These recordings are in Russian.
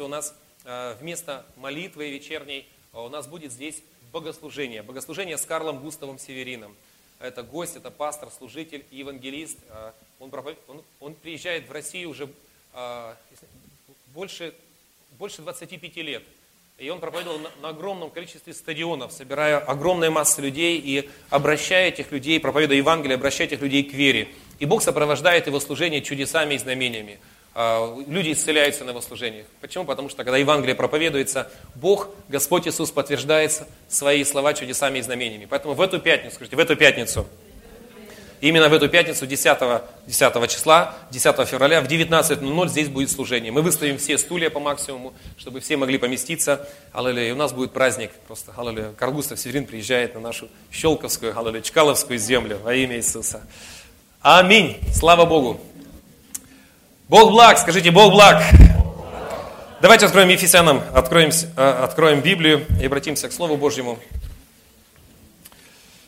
у нас э, вместо молитвы вечерней э, у нас будет здесь богослужение. Богослужение с Карлом Густавом Северином. Это гость, это пастор, служитель евангелист. Э, он, он, он приезжает в Россию уже больше, больше 25 лет. И он проповедовал на, на огромном количестве стадионов, собирая огромные массы людей и обращая этих людей, проповедуя Евангелие, обращая этих людей к вере. И Бог сопровождает его служение чудесами и знамениями. А, люди исцеляются на его служениях. Почему? Потому что когда Евангелие проповедуется, Бог, Господь Иисус подтверждает свои слова чудесами и знамениями. Поэтому в эту пятницу, скажите, в эту пятницу, именно в эту пятницу 10, 10 числа, 10 февраля в 19.00 здесь будет служение. Мы выставим все стулья по максимуму, чтобы все могли поместиться. Аллилуйя. И у нас будет праздник. Просто, аллилуйя. Каргустов Северин приезжает на нашу Щелковскую, аллилуйя, Чкаловскую землю во имя Иисуса. Аминь. Слава Богу. Бог благ, скажите, Бог благ. Давайте откроем Ефесянам, откроем, э, откроем Библию и обратимся к Слову Божьему.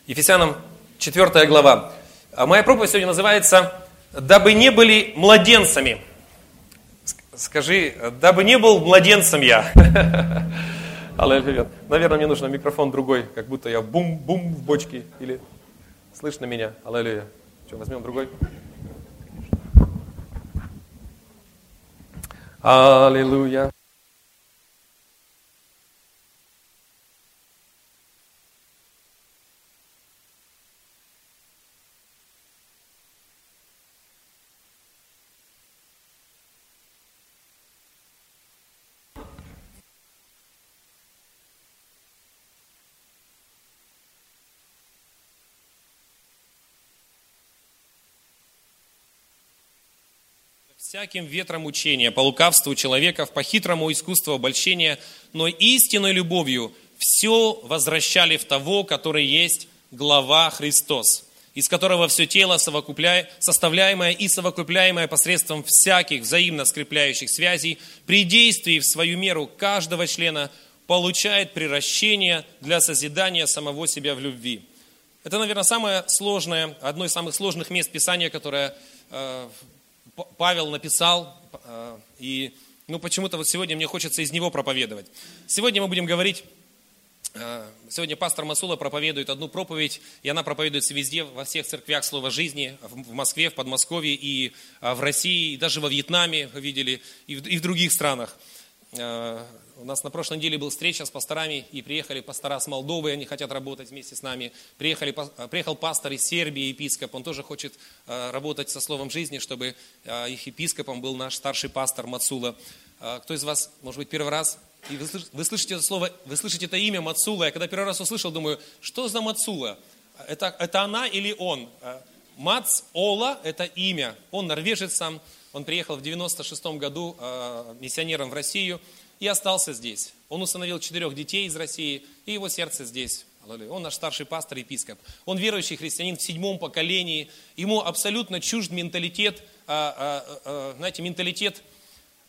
Ефесянам 4 глава. А моя проповедь сегодня называется «Дабы не были младенцами». Скажи, дабы не был младенцем я. Аллилуйя. Наверное, мне нужен микрофон другой, как будто я бум-бум в бочке. Или слышно меня? Аллилуйя. Что, возьмем другой? Аллилуйя. Всяким ветром учения, по лукавству человеков, по хитрому искусству обольщения, но истинной любовью все возвращали в того, который есть глава Христос, из которого все тело, составляемое и совокупляемое посредством всяких взаимно скрепляющих связей, при действии в свою меру каждого члена получает приращение для созидания самого себя в любви. Это, наверное, самое сложное, одно из самых сложных мест Писания, которое э, Павел написал, э, и ну, почему-то вот сегодня мне хочется из него проповедовать. Сегодня мы будем говорить, э, сегодня пастор Масула проповедует одну проповедь, и она проповедуется везде, во всех церквях Слова Жизни, в Москве, в Подмосковье, и э, в России, и даже во Вьетнаме, видели, и в других странах. У нас на прошлой неделе была встреча с пасторами, и приехали пастора с Молдовы, они хотят работать вместе с нами. Приехали, э, приехал пастор из Сербии, епископ, он тоже хочет э, работать со Словом жизни, чтобы э, их епископом был наш старший пастор Мацула. Кто из вас, может быть, первый раз и вы, вы слышите это слово, вы слышите это имя Мацула. Я когда первый раз услышал, думаю, что за Мацула? Это, это она или он? Мац Ола – это имя. Он норвежец сам. Он приехал в 96 году миссионером в Россию и остался здесь. Он установил четырех детей из России, и его сердце здесь. Он наш старший пастор, епископ. Он верующий христианин в седьмом поколении. Ему абсолютно чужд менталитет, а, а, а, знаете, менталитет,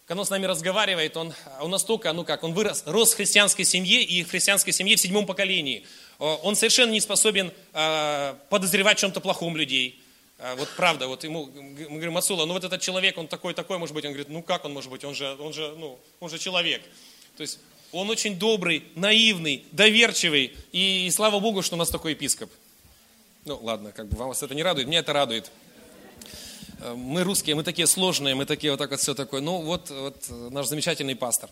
когда он с нами разговаривает, он, он настолько, ну как, он вырос, рос в христианской семье и в христианской семье в седьмом поколении. Он совершенно не способен подозревать в чем-то плохом людей. Вот правда, вот ему, мы говорим, Масула, ну вот этот человек, он такой-такой, может быть, он говорит, ну как он может быть, он же, он же, ну, он же человек. То есть он очень добрый, наивный, доверчивый, и, и слава Богу, что у нас такой епископ. Ну ладно, как бы вам вас это не радует, меня это радует. Э, мы русские, мы такие сложные, мы такие вот так вот все такое. Ну вот, вот наш замечательный пастор.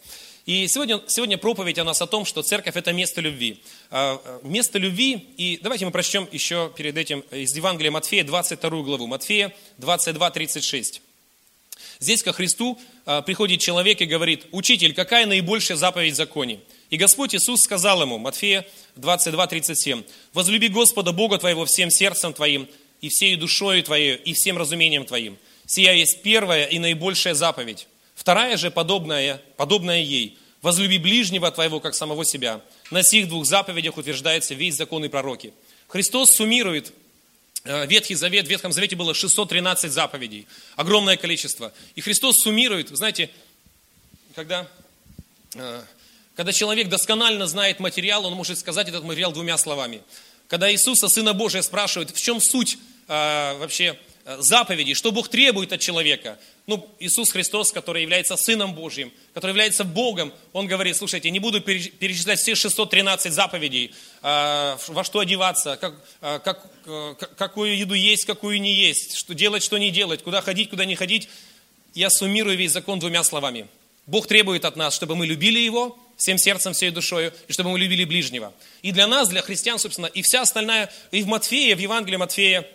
И сегодня, сегодня проповедь у нас о том, что церковь это место любви. А, э, место любви, и давайте мы прочтем еще перед этим из Евангелия Матфея 22 главу. Матфея 22, 36. Здесь ко Христу а, приходит человек и говорит, «Учитель, какая наибольшая заповедь в законе?» И Господь Иисус сказал ему, Матфея 22, 37, «Возлюби Господа Бога твоего всем сердцем твоим, и всей душою твоей, и всем разумением твоим. Сия есть первая и наибольшая заповедь. Вторая же, подобная, подобная ей, возлюби ближнего твоего, как самого себя. На сих двух заповедях утверждается весь закон и пророки. Христос суммирует э, Ветхий Завет, в Ветхом Завете было 613 заповедей, огромное количество. И Христос суммирует, знаете, когда, э, когда человек досконально знает материал, он может сказать этот материал двумя словами. Когда Иисуса, Сына Божия, спрашивают, в чем суть а, вообще э, заповедей, что Бог требует от человека. Ну, Иисус Христос, который является Сыном Божьим, который является Богом, Он говорит, слушайте, не буду перечислять все 613 заповедей, э, во что одеваться, как, э, как, какую еду есть, какую не есть, что делать, что не делать, куда ходить, куда не ходить. Я суммирую весь закон двумя словами. Бог требует от нас, чтобы мы любили Его, всем сердцем, всей душою, и чтобы мы любили ближнего. И для нас, для христиан, собственно, и вся остальная, и в Матфея, в Евангелии Матфея,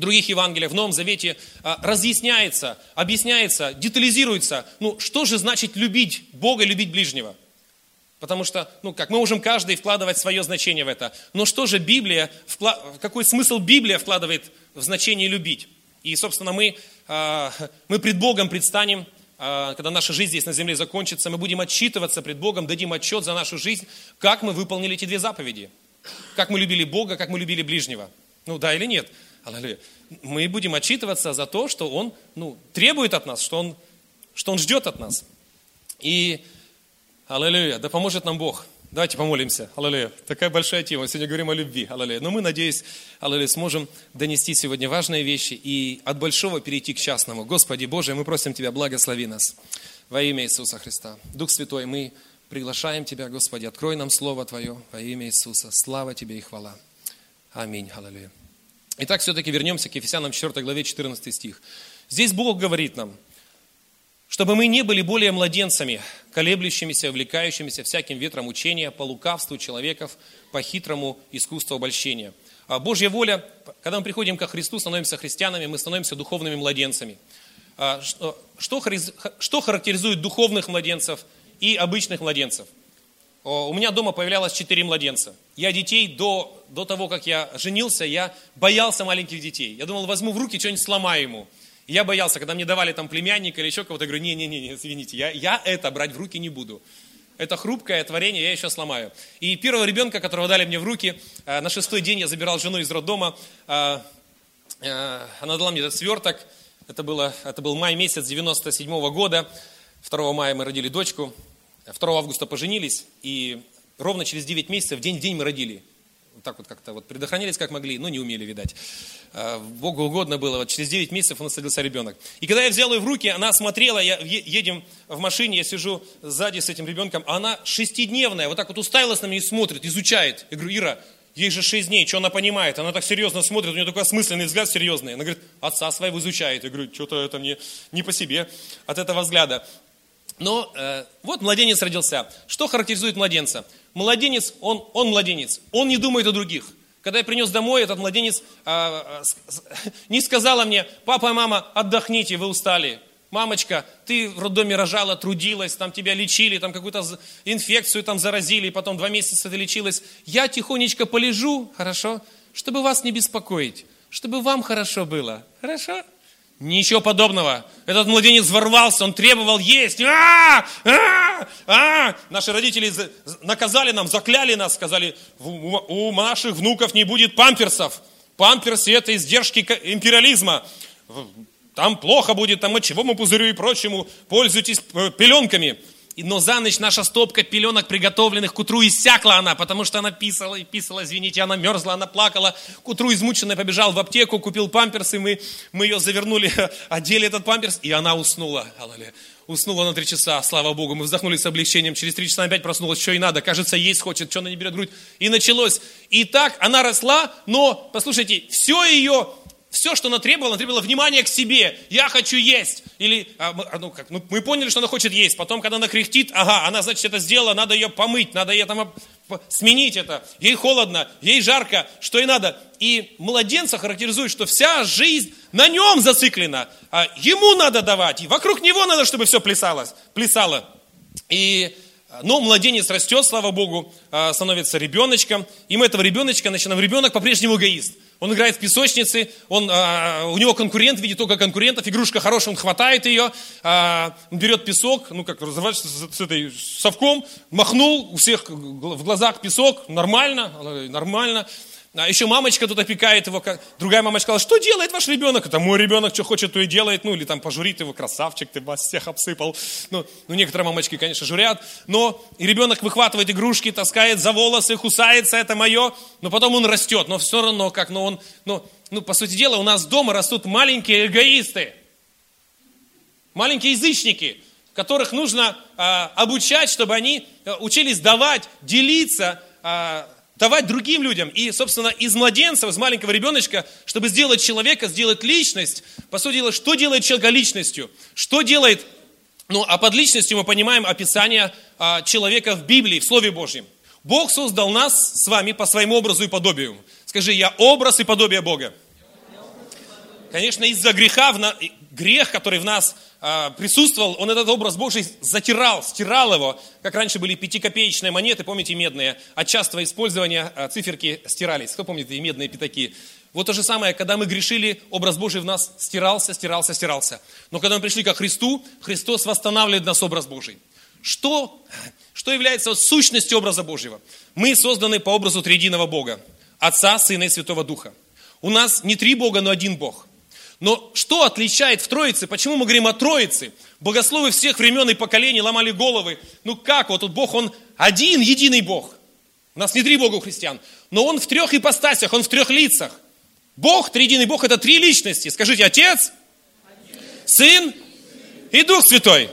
других Евангелиях, в Новом Завете а, разъясняется, объясняется, детализируется, ну, что же значит любить Бога, любить ближнего. Потому что, ну, как мы можем каждый вкладывать свое значение в это. Но что же Библия, какой смысл Библия вкладывает в значение любить? И, собственно, мы, а, мы пред Богом предстанем а, когда наша жизнь здесь на земле закончится, мы будем отчитываться пред Богом, дадим отчет за нашу жизнь, как мы выполнили эти две заповеди. Как мы любили Бога, как мы любили ближнего. Ну да или нет? Аллилуйя. Мы будем отчитываться за то, что Он ну, требует от нас, что Он, что он ждет от нас. И, аллилуйя, да поможет нам Бог. Давайте помолимся. Аллилуйя. Такая большая тема. Сегодня говорим о любви. Аллилуйя. Но мы, надеюсь, аллилуйя, сможем донести сегодня важные вещи и от большого перейти к частному. Господи Боже, мы просим Тебя, благослови нас во имя Иисуса Христа. Дух Святой, мы приглашаем Тебя, Господи, открой нам Слово Твое во имя Иисуса. Слава Тебе и хвала. Аминь. Аллилуйя. Итак, все-таки вернемся к Ефесянам 4 главе 14 стих. Здесь Бог говорит нам – чтобы мы не были более младенцами, колеблющимися, увлекающимися всяким ветром учения по лукавству человеков, по хитрому искусству обольщения. А Божья воля, когда мы приходим ко Христу, становимся христианами, мы становимся духовными младенцами. А что, что характеризует духовных младенцев и обычных младенцев? У меня дома появлялось четыре младенца. Я детей до, до того, как я женился, я боялся маленьких детей. Я думал, возьму в руки, что-нибудь сломаю ему я боялся, когда мне давали там племянника или еще кого-то, я говорю, не-не-не, извините, я, я это брать в руки не буду. Это хрупкое творение, я еще сломаю. И первого ребенка, которого дали мне в руки, э, на шестой день я забирал жену из роддома, э, э, она дала мне этот сверток, это, было, это был май месяц 97 -го года, 2 мая мы родили дочку, 2 августа поженились, и ровно через 9 месяцев, день в день мы родили так вот как-то вот предохранялись как могли, но не умели, видать. А, Богу угодно было, вот через 9 месяцев у нас родился ребенок. И когда я взял ее в руки, она смотрела, я, едем в машине, я сижу сзади с этим ребенком, а она шестидневная, вот так вот уставилась на меня и смотрит, изучает. Я говорю, Ира, ей же 6 дней, что она понимает? Она так серьезно смотрит, у нее такой осмысленный взгляд серьезный. Она говорит, отца своего изучает. Я говорю, что-то это мне не по себе от этого взгляда. Но э, вот младенец родился. Что характеризует младенца? Младенец, он, он младенец, он не думает о других. Когда я принес домой, этот младенец э, э, не сказала мне, папа и мама, отдохните, вы устали. Мамочка, ты в роддоме рожала, трудилась, там тебя лечили, там какую-то инфекцию там заразили, потом два месяца ты лечилась. Я тихонечко полежу, хорошо, чтобы вас не беспокоить, чтобы вам хорошо было. Хорошо? Ничего подобного. Этот младенец ворвался, он требовал есть. А, а, а! Наши родители наказали нам, закляли нас, сказали, у наших внуков не будет памперсов. Памперсы – это издержки империализма. Там плохо будет, там мочевому пузырю и прочему. Пользуйтесь э, пеленками но за ночь наша стопка пеленок, приготовленных к утру, иссякла она, потому что она писала и писала, извините, она мерзла, она плакала. К утру измученная побежал в аптеку, купил памперсы, мы, мы ее завернули, одели этот памперс, и она уснула. Уснула на три часа, слава Богу. Мы вздохнули с облегчением. Через три часа опять проснулась, что и надо. Кажется, есть хочет, что она не берет грудь. И началось. И так она росла, но, послушайте, все ее все, что она требовала, она требовала внимания к себе. Я хочу есть. Или, а, а, ну, как, ну, мы поняли, что она хочет есть. Потом, когда она кряхтит, ага, она, значит, это сделала, надо ее помыть, надо ее там сменить это. Ей холодно, ей жарко, что и надо. И младенца характеризует, что вся жизнь на нем зациклена. А ему надо давать, и вокруг него надо, чтобы все плясалось, плясало. И но младенец растет, слава Богу, а, становится ребеночком, и мы этого ребеночка начинаем. Ребенок по-прежнему эгоист. Он играет в песочнице, он, а, у него конкурент, видит только конкурентов, игрушка хорошая, он хватает ее, а, он берет песок, ну как разворачивается с, с этой совком, махнул, у всех в глазах песок, нормально, нормально. А еще мамочка тут опекает его. Другая мамочка сказала, что делает ваш ребенок? Это мой ребенок, что хочет, то и делает. Ну, или там пожурит его, красавчик, ты вас всех обсыпал. Ну, ну некоторые мамочки, конечно, журят. Но и ребенок выхватывает игрушки, таскает за волосы, кусается, это мое. Но потом он растет. Но все равно, как, но он, ну, ну, по сути дела, у нас дома растут маленькие эгоисты. Маленькие язычники, которых нужно а, обучать, чтобы они а, учились давать, делиться, а, давать другим людям. И, собственно, из младенцев, из маленького ребеночка, чтобы сделать человека, сделать личность, по сути дела, что делает человека личностью? Что делает, ну, а под личностью мы понимаем описание а, человека в Библии, в Слове Божьем. Бог создал нас с вами по своему образу и подобию. Скажи, я образ и подобие Бога. Конечно, из-за греха, грех, который в нас а, присутствовал, он этот образ Божий затирал, стирал его, как раньше были пятикопеечные монеты, помните, медные, от частого использования а, циферки стирались. Кто помнит эти медные пятаки? Вот то же самое, когда мы грешили, образ Божий в нас стирался, стирался, стирался. Но когда мы пришли ко Христу, Христос восстанавливает нас образ Божий. Что, что является сущностью образа Божьего? Мы созданы по образу триединого Бога, Отца, Сына и Святого Духа. У нас не три Бога, но один Бог – но что отличает в Троице? Почему мы говорим о Троице? Богословы всех времен и поколений ломали головы. Ну как вот тут Бог, Он один, единый Бог. У нас не три Бога у христиан. Но Он в трех ипостасях, Он в трех лицах. Бог, триединый Бог, это три личности. Скажите, Отец, Сын и Дух Святой.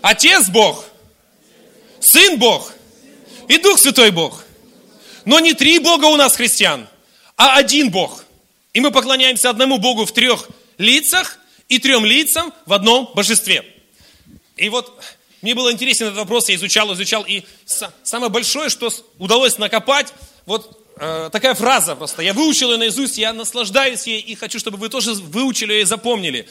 Отец Бог, Сын Бог и Дух Святой Бог. Но не три Бога у нас христиан, а один Бог – и мы поклоняемся одному Богу в трех лицах и трем лицам в одном божестве. И вот мне было интересен этот вопрос, я изучал, изучал, и самое большое, что удалось накопать, вот э, такая фраза просто, я выучил ее наизусть, я наслаждаюсь ей, и хочу, чтобы вы тоже выучили ее и запомнили.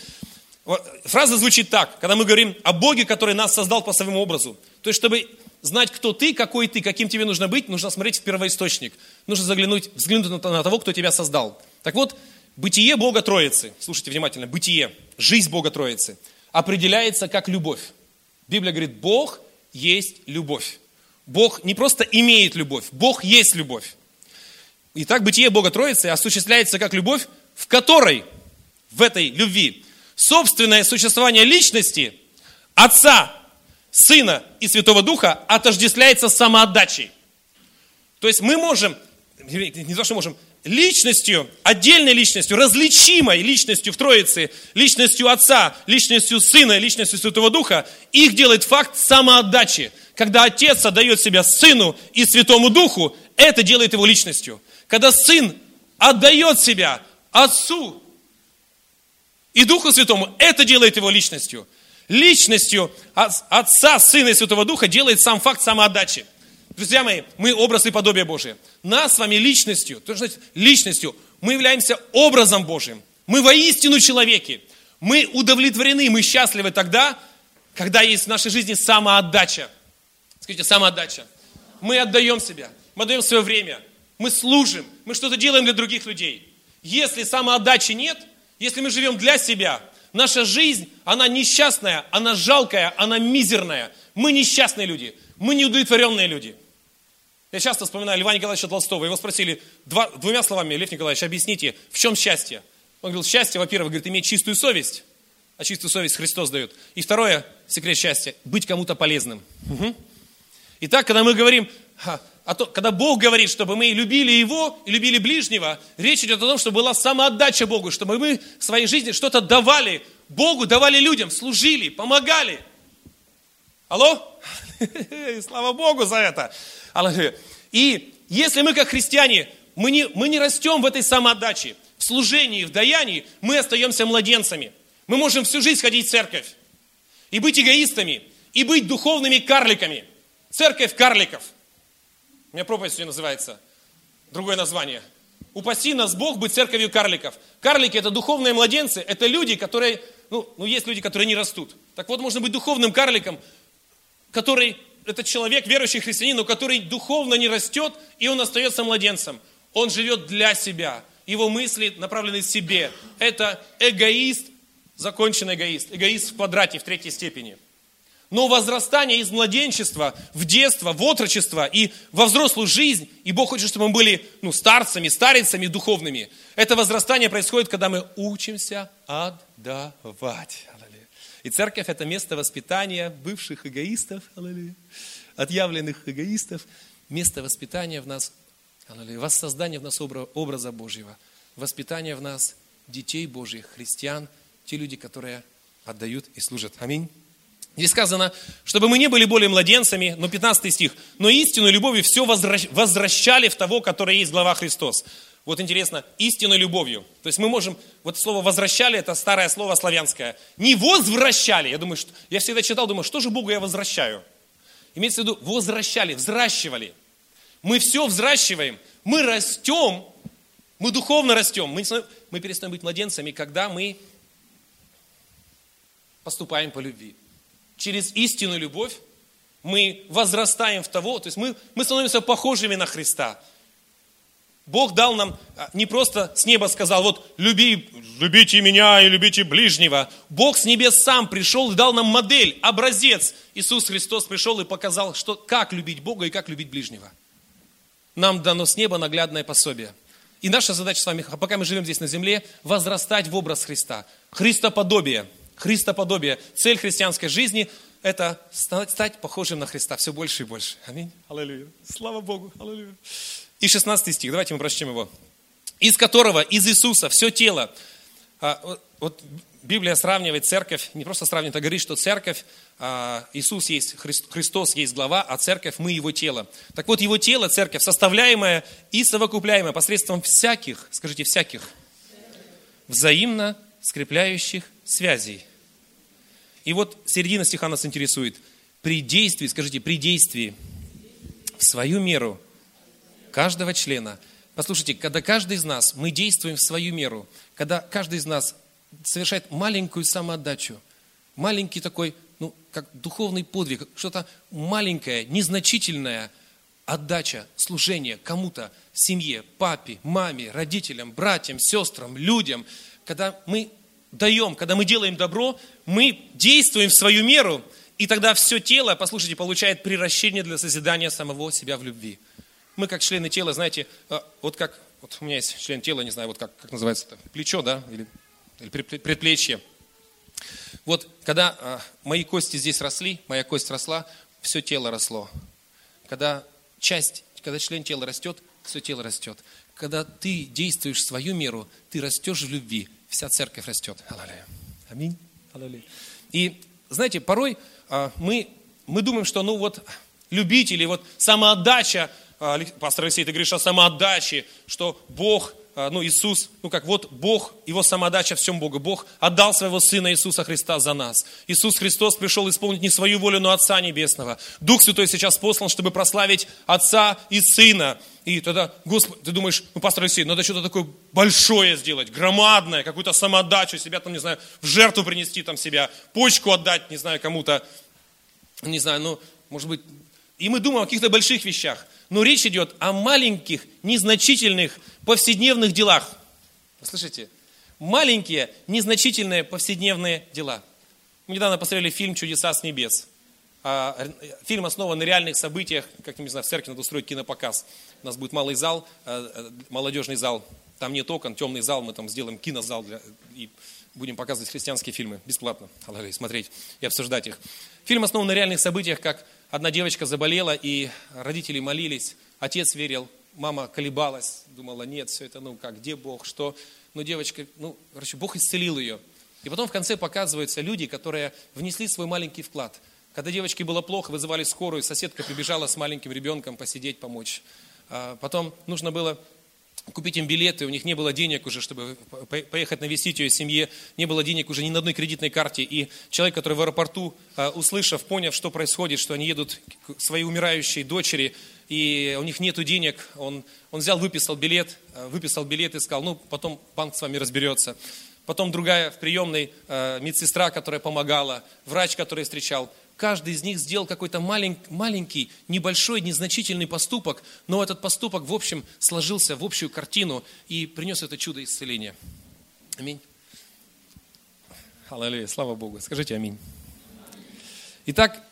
Вот, фраза звучит так, когда мы говорим о Боге, который нас создал по своему образу. То есть, чтобы знать, кто ты, какой ты, каким тебе нужно быть, нужно смотреть в первоисточник. Нужно заглянуть, взглянуть на того, кто тебя создал. Так вот, бытие Бога Троицы, слушайте внимательно, бытие, жизнь Бога Троицы определяется как любовь. Библия говорит, Бог есть любовь. Бог не просто имеет любовь, Бог есть любовь. Итак, бытие Бога Троицы осуществляется как любовь, в которой, в этой любви, собственное существование личности, Отца, Сына и Святого Духа отождествляется самоотдачей. То есть мы можем, не то, что можем, личностью, отдельной личностью, различимой личностью в Троице, личностью Отца, личностью Сына, личностью Святого Духа, их делает факт самоотдачи. Когда Отец отдает себя Сыну и Святому Духу, это делает его личностью. Когда Сын отдает себя Отцу и Духу Святому, это делает его личностью. Личностью Отца, Сына и Святого Духа делает сам факт самоотдачи. Друзья мои, мы образ и подобие Божие. Нас с вами личностью, то есть личностью, мы являемся образом Божьим. Мы воистину человеки. Мы удовлетворены, мы счастливы тогда, когда есть в нашей жизни самоотдача. Скажите, самоотдача. Мы отдаем себя, мы отдаем свое время, мы служим, мы что-то делаем для других людей. Если самоотдачи нет, если мы живем для себя, наша жизнь, она несчастная, она жалкая, она мизерная. Мы несчастные люди, мы неудовлетворенные люди. Я часто вспоминаю Льва Николаевича Толстого. Его спросили два, двумя словами, Лев Николаевич, объясните, в чем счастье? Он говорил, счастье, во-первых, говорит, иметь чистую совесть, а чистую совесть Христос дает. И второе, секрет счастья, быть кому-то полезным. Угу. Итак, когда мы говорим, а то, когда Бог говорит, чтобы мы любили Его и любили ближнего, речь идет о том, чтобы была самоотдача Богу, чтобы мы в своей жизни что-то давали Богу, давали людям, служили, помогали. Алло? Слава Богу за это. И если мы как христиане, мы не, мы не растем в этой самоотдаче, в служении, в даянии, мы остаемся младенцами. Мы можем всю жизнь ходить в церковь и быть эгоистами, и быть духовными карликами. Церковь карликов. У меня проповедь сегодня называется. Другое название. Упаси нас Бог быть церковью карликов. Карлики это духовные младенцы, это люди, которые, ну, ну есть люди, которые не растут. Так вот, можно быть духовным карликом, который это человек, верующий христианин, но который духовно не растет, и он остается младенцем. Он живет для себя. Его мысли направлены себе. Это эгоист, законченный эгоист. Эгоист в квадрате, в третьей степени. Но возрастание из младенчества в детство, в отрочество и во взрослую жизнь, и Бог хочет, чтобы мы были ну, старцами, старицами духовными. Это возрастание происходит, когда мы учимся отдавать. И церковь – это место воспитания бывших эгоистов, отъявленных эгоистов, место воспитания в нас, воссоздания в нас образа Божьего, воспитания в нас детей Божьих, христиан, те люди, которые отдают и служат. Аминь. Здесь сказано, чтобы мы не были более младенцами, но 15 стих, но истину любовью все возвращали в того, который есть глава Христос. Вот интересно, истинной любовью. То есть мы можем, вот слово возвращали, это старое слово славянское. Не возвращали. Я думаю, что, я всегда читал, думаю, что же Богу я возвращаю? Имеется в виду, возвращали, взращивали. Мы все взращиваем, мы растем, мы духовно растем. Мы, мы перестаем быть младенцами, когда мы поступаем по любви через истинную любовь мы возрастаем в того, то есть мы, мы становимся похожими на Христа. Бог дал нам, а, не просто с неба сказал, вот люби, любите меня и любите ближнего. Бог с небес сам пришел и дал нам модель, образец. Иисус Христос пришел и показал, что, как любить Бога и как любить ближнего. Нам дано с неба наглядное пособие. И наша задача с вами, пока мы живем здесь на земле, возрастать в образ Христа. Христоподобие – Христоподобие. Цель христианской жизни – это стать похожим на Христа все больше и больше. Аминь. Аллилуйя. Слава Богу. Аллилуйя. И 16 стих, давайте мы прочтем его. Из которого, из Иисуса, все тело. А, вот Библия сравнивает церковь, не просто сравнивает, а говорит, что церковь, а, Иисус есть, Христос есть глава, а церковь мы его тело. Так вот, его тело, церковь, составляемая и совокупляемая посредством всяких, скажите, всяких, взаимно скрепляющих связей. И вот середина стиха нас интересует. При действии, скажите, при действии в свою меру каждого члена. Послушайте, когда каждый из нас, мы действуем в свою меру, когда каждый из нас совершает маленькую самоотдачу, маленький такой, ну, как духовный подвиг, что-то маленькое, незначительное, отдача, служение кому-то, семье, папе, маме, родителям, братьям, сестрам, людям, когда мы даем, когда мы делаем добро, мы действуем в свою меру, и тогда все тело, послушайте, получает приращение для созидания самого себя в любви. Мы как члены тела, знаете, а, вот как, вот у меня есть член тела, не знаю, вот как, как называется это, плечо, да, или, или предплечье. Вот когда а, мои кости здесь росли, моя кость росла, все тело росло. Когда часть, когда член тела растет, все тело растет. Когда ты действуешь в свою меру, ты растешь в любви, вся церковь растет. Аллилуйя. Аминь. Аллилуйя. И знаете, порой а, мы, мы думаем, что ну вот любить или вот самоотдача, а, пастор Алексей, ты говоришь о самоотдаче, что Бог ну, Иисус, ну как, вот Бог, Его самодача всем Богу. Бог отдал своего Сына Иисуса Христа за нас. Иисус Христос пришел исполнить не свою волю, но Отца Небесного. Дух Святой сейчас послан, чтобы прославить Отца и Сына. И тогда, Господи, ты думаешь, ну, пастор Алексей, надо что-то такое большое сделать, громадное, какую-то самодачу себя там, не знаю, в жертву принести там себя, почку отдать, не знаю, кому-то, не знаю, ну, может быть, и мы думаем о каких-то больших вещах. Но речь идет о маленьких, незначительных, повседневных делах. Слышите? Маленькие, незначительные повседневные дела. Мы недавно посмотрели фильм «Чудеса с небес». А, фильм основан на реальных событиях, как, не знаю, в церкви надо устроить кинопоказ. У нас будет малый зал, э, э, молодежный зал. Там нет окон, темный зал, мы там сделаем кинозал для, и будем показывать христианские фильмы бесплатно, смотреть и обсуждать их. Фильм основан на реальных событиях, как одна девочка заболела, и родители молились, отец верил, мама колебалась, думала, нет, все это, ну как, где Бог, что? Ну, девочка, ну, короче, Бог исцелил ее. И потом в конце показываются люди, которые внесли свой маленький вклад. Когда девочке было плохо, вызывали скорую, соседка прибежала с маленьким ребенком посидеть, помочь. А потом нужно было купить им билеты, у них не было денег уже, чтобы поехать навестить ее семье, не было денег уже ни на одной кредитной карте. И человек, который в аэропорту, а, услышав, поняв, что происходит, что они едут к своей умирающей дочери, и у них нет денег, он, он взял, выписал билет, а, выписал билет и сказал, ну, потом банк с вами разберется. Потом другая в приемной а, медсестра, которая помогала, врач, который встречал – каждый из них сделал какой-то маленький, небольшой, незначительный поступок, но этот поступок, в общем, сложился в общую картину и принес это чудо исцеления. Аминь. Аллилуйя, слава Богу. Скажите аминь. Итак,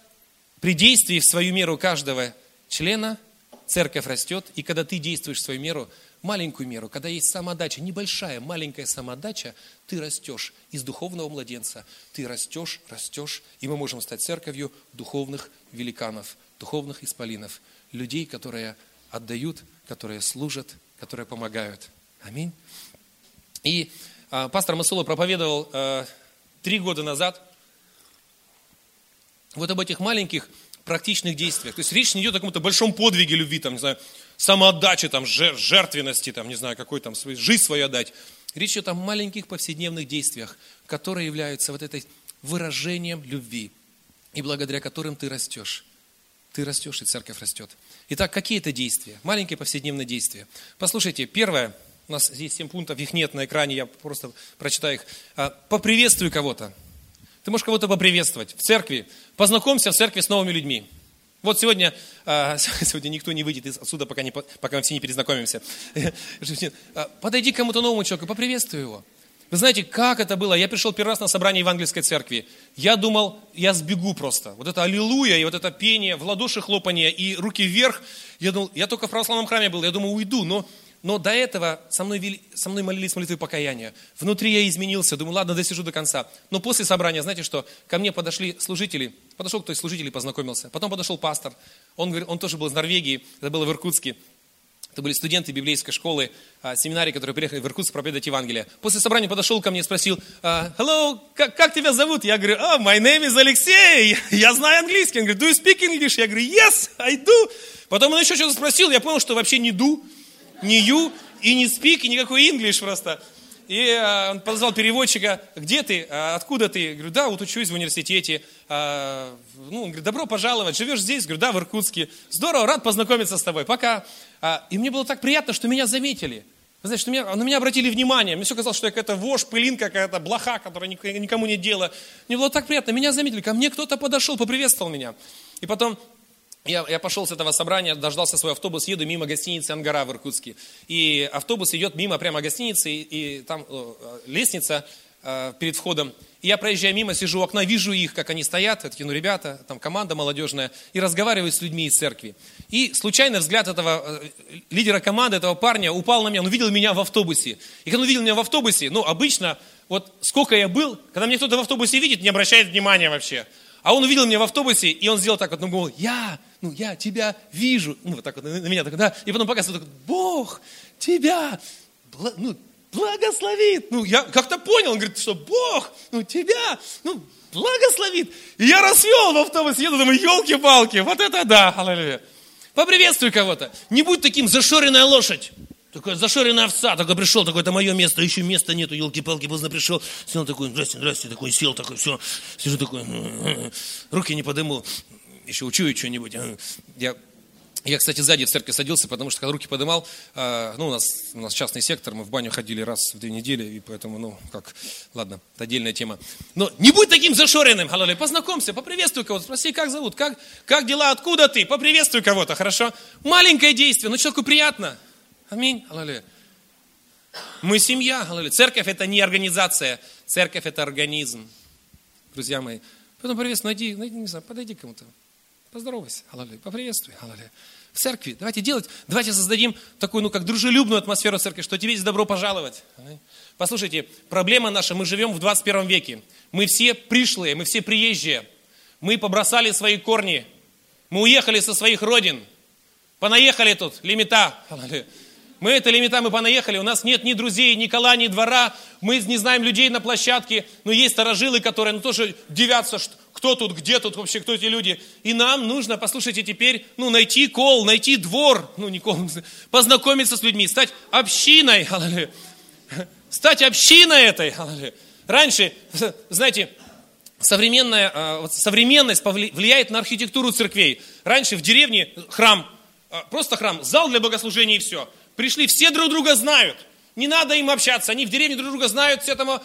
при действии в свою меру каждого члена церковь растет, и когда ты действуешь в свою меру, маленькую меру, когда есть самодача, небольшая, маленькая самодача, ты растешь из духовного младенца, ты растешь, растешь, и мы можем стать церковью духовных великанов, духовных исполинов, людей, которые отдают, которые служат, которые помогают. Аминь. И а, пастор Масула проповедовал а, три года назад вот об этих маленьких практичных действиях. То есть речь не идет о каком-то большом подвиге любви, там, не знаю, самоотдаче, там, жертвенности, там, не знаю, какой там, жизнь свою отдать. Речь идет о маленьких повседневных действиях, которые являются вот этой выражением любви, и благодаря которым ты растешь. Ты растешь, и церковь растет. Итак, какие это действия? Маленькие повседневные действия. Послушайте, первое, у нас здесь 7 пунктов, их нет на экране, я просто прочитаю их. А, поприветствуй кого-то. Ты можешь кого-то поприветствовать в церкви. Познакомься в церкви с новыми людьми. Вот сегодня, а, сегодня никто не выйдет отсюда, пока, не, пока мы все не перезнакомимся. А, подойди к кому-то новому человеку, поприветствуй его. Вы знаете, как это было? Я пришел первый раз на собрание евангельской церкви. Я думал, я сбегу просто. Вот это аллилуйя, и вот это пение, в ладоши хлопание, и руки вверх. Я думал, я только в православном храме был, я думал, уйду. Но но до этого со мной, со мной молились молитвы покаяния. Внутри я изменился, думаю, ладно, досижу до конца. Но после собрания, знаете что, ко мне подошли служители, подошел кто из служителей, познакомился. Потом подошел пастор, он, он тоже был из Норвегии, это было в Иркутске. Это были студенты библейской школы, а, семинарии, которые приехали в Иркутск проповедовать Евангелие. После собрания подошел ко мне и спросил, «А, hello, как, как тебя зовут? Я говорю, oh, my name is Алексей, я знаю английский. Он говорит, do you speak English? Я говорю, yes, I do. Потом он еще что-то спросил, я понял, что вообще не do не you и не speak, и никакой English просто. И э, он позвал переводчика, где ты, а, откуда ты? Говорю, да, вот учусь в университете. А, ну, он говорит, добро пожаловать, живешь здесь? Говорю, да, в Иркутске. Здорово, рад познакомиться с тобой, пока. А, и мне было так приятно, что меня заметили. Вы знаете, что меня, на меня обратили внимание. Мне все казалось, что я какая-то вошь, пылинка, какая-то блоха, которая никому не дела. Мне было так приятно, меня заметили. Ко мне кто-то подошел, поприветствовал меня. И потом я, я пошел с этого собрания, дождался свой автобус, еду мимо гостиницы «Ангара» в Иркутске. И автобус идет мимо прямо гостиницы, и, и там э, лестница э, перед входом. И я проезжаю мимо, сижу у окна, вижу их, как они стоят, такие, ну, ребята, там команда молодежная, и разговариваю с людьми из церкви. И случайный взгляд этого э, лидера команды, этого парня упал на меня, он увидел меня в автобусе. И когда он увидел меня в автобусе, ну, обычно, вот сколько я был, когда мне кто-то в автобусе видит, не обращает внимания вообще. А он увидел меня в автобусе, и он сделал так вот, ну, говорил, я, ну, я тебя вижу. Ну, вот так вот на меня, так, да. И потом показывает, так, Бог тебя, ну, благословит. Ну, я как-то понял, он говорит, что Бог, ну, тебя, ну, благословит. И я расвел в автобусе, еду, думаю, елки-палки, вот это да, аллилуйя. Поприветствуй кого-то. Не будь таким зашоренная лошадь. Такая зашоренная овца, такой пришел, такой, это мое место, еще места нету, елки-палки, поздно пришел. Сел такой, здрасте, здрасте, такой, сел такой, все, сижу такой, руки не подыму, еще учую что-нибудь. Я я, кстати, сзади в церкви садился, потому что когда руки подымал, э, ну, у нас, у нас частный сектор, мы в баню ходили раз в две недели, и поэтому, ну, как, ладно, это отдельная тема. Но не будь таким зашоренным, халалей, познакомься, поприветствуй кого-то, спроси, как зовут, как, как дела, откуда ты, поприветствуй кого-то, хорошо? Маленькое действие, но человеку приятно. Аминь. Аллилуйя. Мы семья. Аллилуйя. Церковь это не организация. Церковь это организм. Друзья мои. Поэтому приветствуй, найди, найди, не знаю, подойди к кому-то. Поздоровайся. Аллилуйя. Поприветствуй. Аллилуйя. В церкви. Давайте делать, давайте создадим такую, ну, как дружелюбную атмосферу церкви, что тебе здесь добро пожаловать. Послушайте, проблема наша, мы живем в 21 веке. Мы все пришлые, мы все приезжие. Мы побросали свои корни. Мы уехали со своих родин. Понаехали тут, лимита. Аллилуйя. Мы это лимита, мы понаехали, у нас нет ни друзей, ни кола, ни двора, мы не знаем людей на площадке, но есть старожилы, которые ну, тоже дивятся, что, кто тут, где тут вообще, кто эти люди. И нам нужно, послушайте, теперь, ну, найти кол, найти двор, ну, не кол, познакомиться с людьми, стать общиной, стать общиной этой. Раньше, знаете, современная, а, современность влияет на архитектуру церквей. Раньше в деревне храм, а, просто храм, зал для богослужения и все – Пришли, все друг друга знают. Не надо им общаться, они в деревне друг друга знают, все там,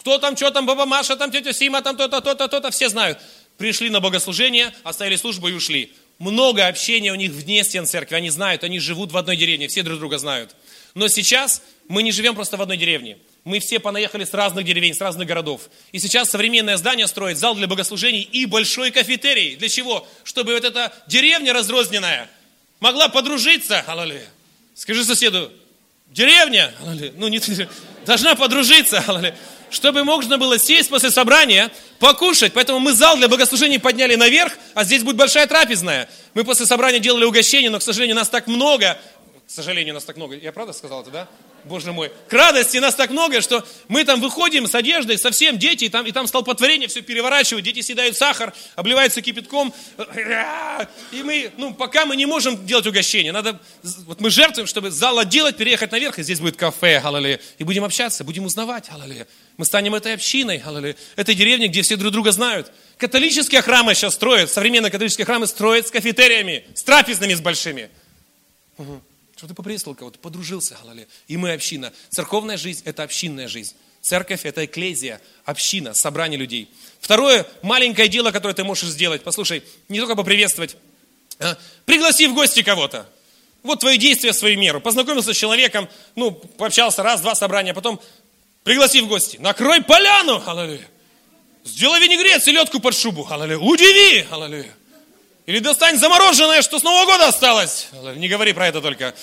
кто там, что там, баба Маша, там тетя Сима, там то-то, то-то, то-то, все знают. Пришли на богослужение, оставили службу и ушли. Много общения у них вне стен церкви, они знают, они живут в одной деревне, все друг друга знают. Но сейчас мы не живем просто в одной деревне. мы все понаехали с разных деревень, с разных городов. И сейчас современное здание строит, зал для богослужений и большой кафетерий. Для чего? Чтобы вот эта деревня разрозненная могла подружиться. Аллилуйя. Скажи соседу, деревня, ну не должна подружиться, чтобы можно было сесть после собрания, покушать. Поэтому мы зал для богослужений подняли наверх, а здесь будет большая трапезная. Мы после собрания делали угощение, но, к сожалению, нас так много. К сожалению, нас так много. Я правда сказал это, да? Боже мой, к радости нас так много, что мы там выходим с одеждой, совсем дети, и там, и там столпотворение все переворачивают, дети съедают сахар, обливаются кипятком, и мы, ну, пока мы не можем делать угощение, надо, вот мы жертвуем, чтобы зал отделать, переехать наверх, и здесь будет кафе, аллилуйя, и будем общаться, будем узнавать, аллилуйя. Мы станем этой общиной, аллилуйя, этой деревней, где все друг друга знают. Католические храмы сейчас строят, современные католические храмы строят с кафетериями, с трапезными, с большими. Угу. Что ты поприветствовал кого-то, подружился, аллилуйя. И мы община. Церковная жизнь – это общинная жизнь. Церковь – это эклезия, община, собрание людей. Второе маленькое дело, которое ты можешь сделать, послушай, не только поприветствовать, а, пригласи в гости кого-то. Вот твои действия, свою меру. Познакомился с человеком, ну, пообщался раз, два собрания, потом пригласи в гости. Накрой поляну, аллилуйя. Сделай винегрет, селедку под шубу, аллилуйя. Удиви, аллилуйя. Или достань замороженное, что с Нового года осталось. Не говори про это только.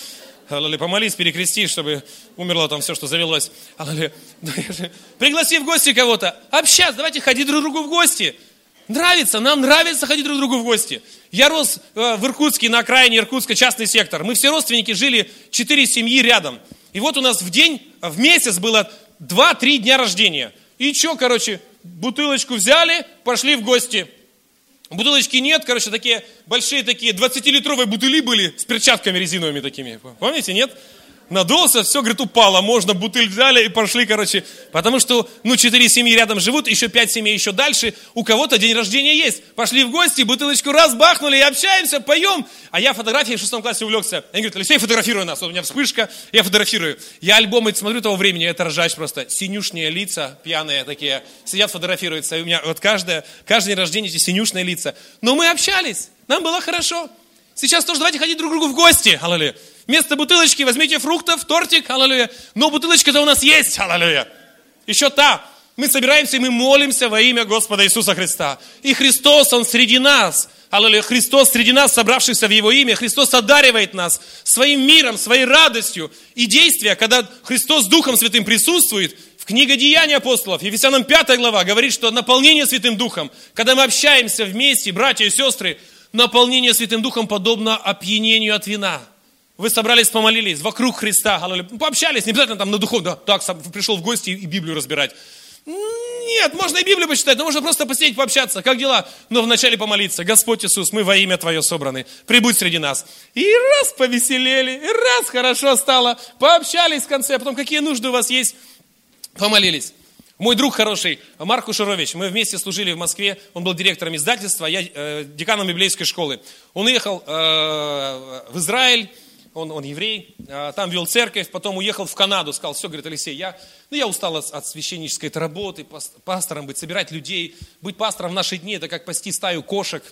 Аллилуйя, помолись, перекрести, чтобы умерло там все, что завелось. Аллилуйя. Пригласи в гости кого-то. Общаться, давайте ходить друг другу в гости. Нравится, нам нравится ходить друг к другу в гости. Я рос э, в Иркутске, на окраине Иркутска, частный сектор. Мы все родственники жили, четыре семьи рядом. И вот у нас в день, в месяц было два-три дня рождения. И что, короче, бутылочку взяли, пошли в гости. Бутылочки нет, короче, такие большие такие 20-литровые бутыли были с перчатками резиновыми такими. Помните, нет? Надулся, все, говорит, упало, можно, бутыль взяли и пошли, короче. Потому что, ну, четыре семьи рядом живут, еще пять семей еще дальше, у кого-то день рождения есть. Пошли в гости, бутылочку раз бахнули и общаемся, поем. А я фотографией в шестом классе увлекся. Я говорю, Алексей, фотографируй нас. У меня вспышка, я фотографирую. Я альбомы смотрю того времени, это ржач просто. Синюшные лица, пьяные такие, сидят, фотографируются. И у меня вот каждое, каждый день рождения эти синюшные лица. Но мы общались, нам было хорошо. Сейчас тоже давайте ходить друг к другу в гости. Аллилуйя. Вместо бутылочки возьмите фруктов, тортик, аллилуйя. Но бутылочка-то у нас есть, аллилуйя. Еще та. Мы собираемся и мы молимся во имя Господа Иисуса Христа. И Христос, Он среди нас. Аллилуйя. Христос среди нас, собравшихся в Его имя. Христос одаривает нас своим миром, своей радостью. И действия, когда Христос Духом Святым присутствует, в книге Деяний апостолов, Ефесянам 5 глава, говорит, что наполнение Святым Духом, когда мы общаемся вместе, братья и сестры, наполнение Святым Духом подобно опьянению от вина – вы собрались, помолились вокруг Христа, ну, пообщались, не обязательно там на духов, да, так, пришел в гости и Библию разбирать. Нет, можно и Библию почитать, но можно просто посидеть, пообщаться. Как дела? Но вначале помолиться. Господь Иисус, мы во имя Твое собраны. Прибудь среди нас. И раз повеселели, и раз хорошо стало. Пообщались в конце, а потом какие нужды у вас есть? Помолились. Мой друг хороший, Марк Ушарович, мы вместе служили в Москве, он был директором издательства, я э, деканом библейской школы. Он уехал э, в Израиль, он, он еврей, а, там вел церковь, потом уехал в Канаду, сказал, все, говорит, Алексей, я, ну, я устал от, от священнической этой работы, пастором быть, собирать людей. Быть пастором в наши дни, это как пасти стаю кошек.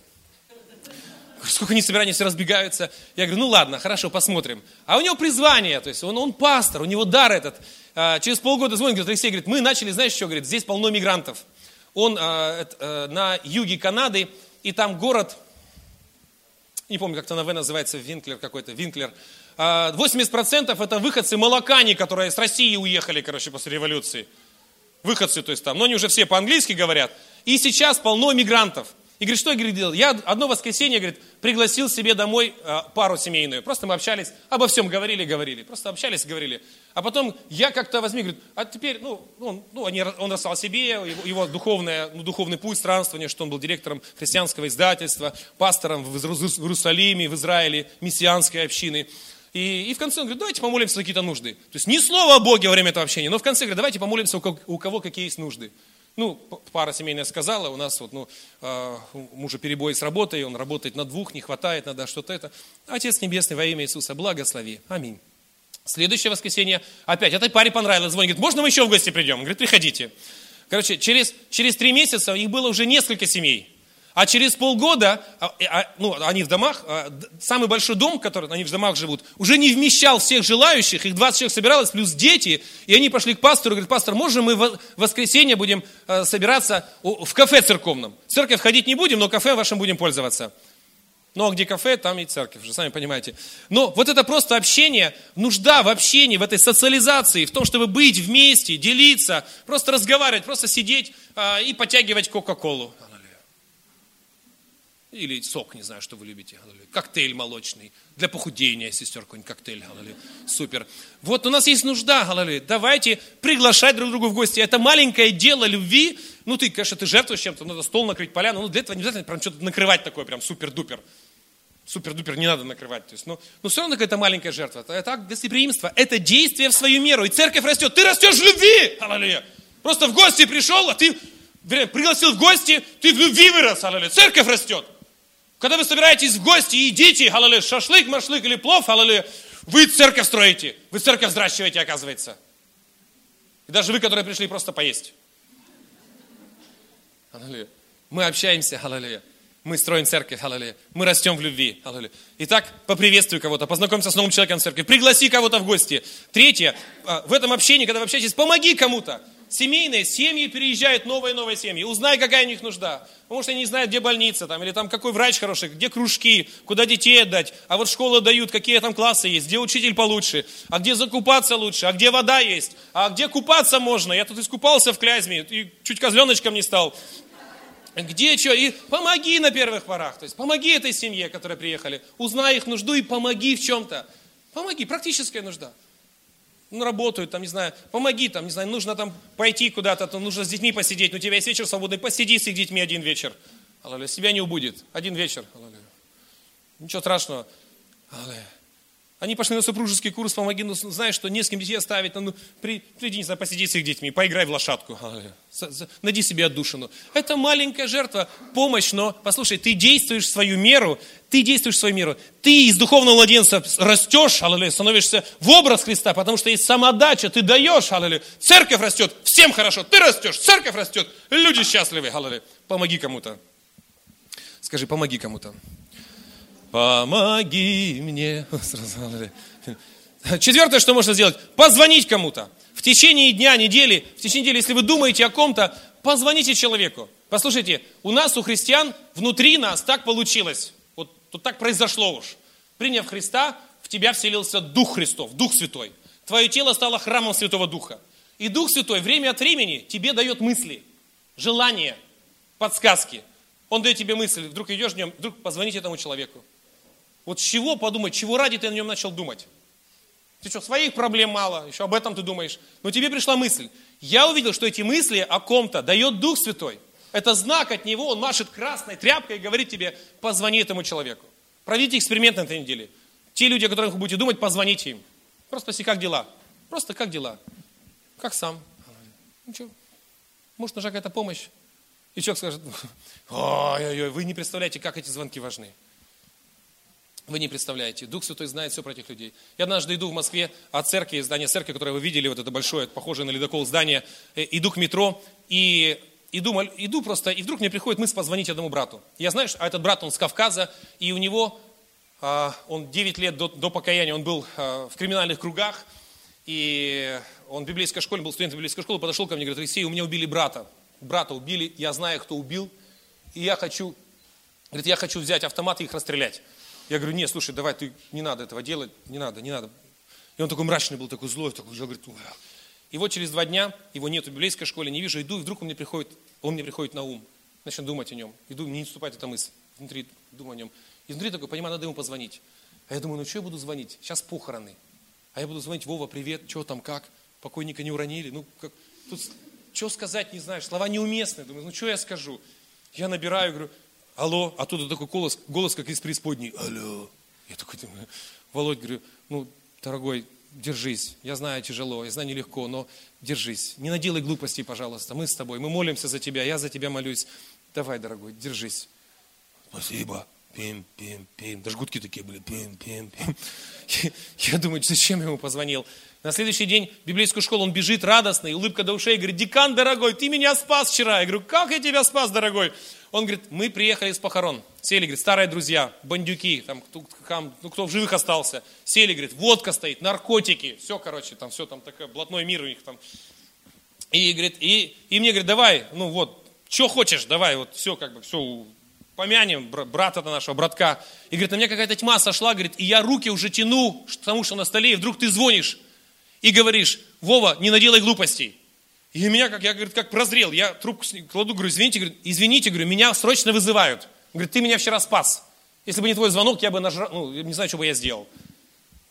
Сколько они собирания все разбегаются. Я говорю, ну ладно, хорошо, посмотрим. А у него призвание, то есть он, он пастор, у него дар этот. А, через полгода звонит, говорит, Алексей, говорит, мы начали, знаешь что, говорит, здесь полно мигрантов. Он а, это, на юге Канады, и там город, не помню, как это на В называется, Винклер какой-то, Винклер. 80% а, это выходцы молокани, которые с России уехали, короче, после революции. Выходцы, то есть там, но они уже все по-английски говорят. И сейчас полно мигрантов. И говорит, что я говорит, делал? Я одно воскресенье, говорит, пригласил себе домой э, пару семейную. Просто мы общались, обо всем говорили, говорили. Просто общались, говорили. А потом я как-то возьми, говорит, а теперь, ну, он, ну они, он рассказал себе, его, его духовное, ну, духовный путь странствования, что он был директором христианского издательства, пастором в Иерусалиме, в Израиле, мессианской общины. И, и в конце он говорит, давайте помолимся за какие-то нужды. То есть ни слова о Боге во время этого общения, но в конце говорит, давайте помолимся, у кого какие есть нужды. Ну, пара семейная сказала, у нас вот, ну, э, мужа перебой с работой, он работает на двух, не хватает, надо что-то это. Отец Небесный, во имя Иисуса, благослови. Аминь. Следующее воскресенье, опять, этой паре понравилось, звонит, говорит, можно мы еще в гости придем? Говорит, приходите. Короче, через, через три месяца их было уже несколько семей. А через полгода, а, а, ну, они в домах, а, самый большой дом, который они в домах живут, уже не вмещал всех желающих, их 20 человек собиралось, плюс дети, и они пошли к пастору говорят, пастор, можно мы в воскресенье будем а, собираться в кафе церковном? В церковь ходить не будем, но кафе вашим будем пользоваться. Ну, а где кафе, там и церковь, уже сами понимаете. Но вот это просто общение, нужда в общении, в этой социализации, в том, чтобы быть вместе, делиться, просто разговаривать, просто сидеть и подтягивать Кока-Колу. Или сок, не знаю, что вы любите. Коктейль молочный. Для похудения, сестер, какой-нибудь коктейль. Супер. Вот у нас есть нужда. Давайте приглашать друг друга в гости. Это маленькое дело любви. Ну, ты, конечно, ты жертвуешь чем-то. Надо стол накрыть, поляну. Ну, для этого не обязательно прям что-то накрывать такое, прям супер-дупер. Супер-дупер не надо накрывать. То есть, ну, но все равно какая-то маленькая жертва. Это, это акт гостеприимства. Это действие в свою меру. И церковь растет. Ты растешь в любви. Аллилуйя. Просто в гости пришел, а ты пригласил в гости, ты в любви вырос. Аллилуйя. Церковь растет. Когда вы собираетесь в гости и едите, аллилуйя, шашлык, машлык или плов, аллилуйя, вы церковь строите, вы церковь взращиваете, оказывается. И даже вы, которые пришли просто поесть. Аллилуйя. Мы общаемся, аллилуйя. Мы строим церковь, аллилуйя. Мы растем в любви, аллилуйя. Итак, поприветствуй кого-то, познакомься с новым человеком в церкви, пригласи кого-то в гости. Третье, а, в этом общении, когда вы общаетесь, помоги кому-то семейные семьи переезжают, новые-новые семьи. Узнай, какая у них нужда. Потому что они не знают, где больница, там, или там какой врач хороший, где кружки, куда детей отдать. А вот школы дают, какие там классы есть, где учитель получше, а где закупаться лучше, а где вода есть, а где купаться можно. Я тут искупался в Клязьме и чуть козленочком не стал. Где что? И помоги на первых порах. То есть помоги этой семье, которая приехали. Узнай их нужду и помоги в чем-то. Помоги, практическая нужда ну, работают, там, не знаю, помоги, там, не знаю, нужно там пойти куда-то, там, нужно с детьми посидеть, но у тебя есть вечер свободный, посиди с их детьми один вечер. Аллилуйя, себя не убудет, один вечер. Аллилуйя. Ничего страшного. Аллилуйя. Они пошли на супружеский курс, помоги, ну, знаешь, что не с кем детей оставить, ну, при, приди, не знаю, посиди с их детьми, поиграй в лошадку, найди себе отдушину. Это маленькая жертва, помощь, но, послушай, ты действуешь в свою меру, ты действуешь в свою меру, ты из духовного младенца растешь, аллилуйя, становишься в образ Христа, потому что есть самодача, ты даешь, аллилуйя, церковь растет, всем хорошо, ты растешь, церковь растет, люди счастливы, аллилуйя, помоги кому-то. Скажи, помоги кому-то помоги мне. Четвертое, что можно сделать, позвонить кому-то. В течение дня, недели, в течение недели, если вы думаете о ком-то, позвоните человеку. Послушайте, у нас, у христиан, внутри нас так получилось. Вот тут так произошло уж. Приняв Христа, в тебя вселился Дух Христов, Дух Святой. Твое тело стало храмом Святого Духа. И Дух Святой время от времени тебе дает мысли, желания, подсказки. Он дает тебе мысли, вдруг идешь днем, вдруг позвоните этому человеку. Вот с чего подумать, чего ради ты на нем начал думать? Ты что, своих проблем мало, еще об этом ты думаешь. Но тебе пришла мысль. Я увидел, что эти мысли о ком-то дает Дух Святой. Это знак от Него, Он машет красной тряпкой и говорит тебе, позвони этому человеку. Проведите эксперимент на этой неделе. Те люди, о которых вы будете думать, позвоните им. Просто спроси, как дела? Просто как дела? Как сам? Ну что, может нужна какая-то помощь? И человек скажет, ой-ой-ой, вы не представляете, как эти звонки важны. Вы не представляете. Дух Святой знает все про этих людей. Я однажды иду в Москве от церкви, здание церкви, которое вы видели, вот это большое, похожее на ледокол здание, э, иду к метро, и иду, иду просто, и вдруг мне приходит мысль позвонить одному брату. Я знаю, а этот брат, он с Кавказа, и у него, а, он 9 лет до, до покаяния, он был а, в криминальных кругах, и он в библейской школе, был студентом библейской школы, подошел ко мне и говорит, Алексей, у меня убили брата. Брата убили, я знаю, кто убил, и я хочу, говорит, я хочу взять автомат и их расстрелять. Я говорю, нет, слушай, давай, ты не надо этого делать, не надо, не надо. И он такой мрачный был, такой злой, такой, я говорю, и вот через два дня, его нет в библейской школе, не вижу, иду, и вдруг он мне приходит, он мне приходит на ум. Начну думать о нем. Иду, мне не наступает эта мысль. Внутри думаю о нем. И внутри такой, понимаю, надо ему позвонить. А я думаю, ну что я буду звонить? Сейчас похороны. А я буду звонить, Вова, привет, что там, как? Покойника не уронили? Ну, как? Тут что сказать не знаешь, слова неуместные. Думаю, ну что я скажу? Я набираю, говорю, алло, а тут такой голос, голос как из преисподней, алло. Я такой думаю, Володь, говорю, ну, дорогой, держись. Я знаю тяжело, я знаю нелегко, но держись. Не наделай глупостей, пожалуйста. Мы с тобой, мы молимся за тебя, я за тебя молюсь. Давай, дорогой, держись. Спасибо. Пим, пим, пим. Даже гудки такие были, пим, пим, пим. Я думаю, зачем я ему позвонил? На следующий день в библейскую школу он бежит радостный, улыбка до ушей, говорит, декан, дорогой, ты меня спас вчера. Я говорю, как я тебя спас, дорогой? Он говорит, мы приехали с похорон. Сели, говорит, старые друзья, бандюки, там, кто, там, ну, кто в живых остался. Сели, говорит, водка стоит, наркотики, все, короче, там все, там такой блатной мир у них там. И, говорит, и, и мне говорит, давай, ну вот, что хочешь, давай, вот все, как бы, все, помянем брата нашего, братка. И говорит, на меня какая-то тьма сошла, говорит, и я руки уже тяну к тому, что на столе, и вдруг ты звонишь и говоришь, Вова, не наделай глупостей. И меня, как я, говорит, как прозрел, я трубку кладу, говорю, извините, говорю, извините, говорю, меня срочно вызывают. Говорит, ты меня вчера спас. Если бы не твой звонок, я бы нажрал, ну, не знаю, что бы я сделал.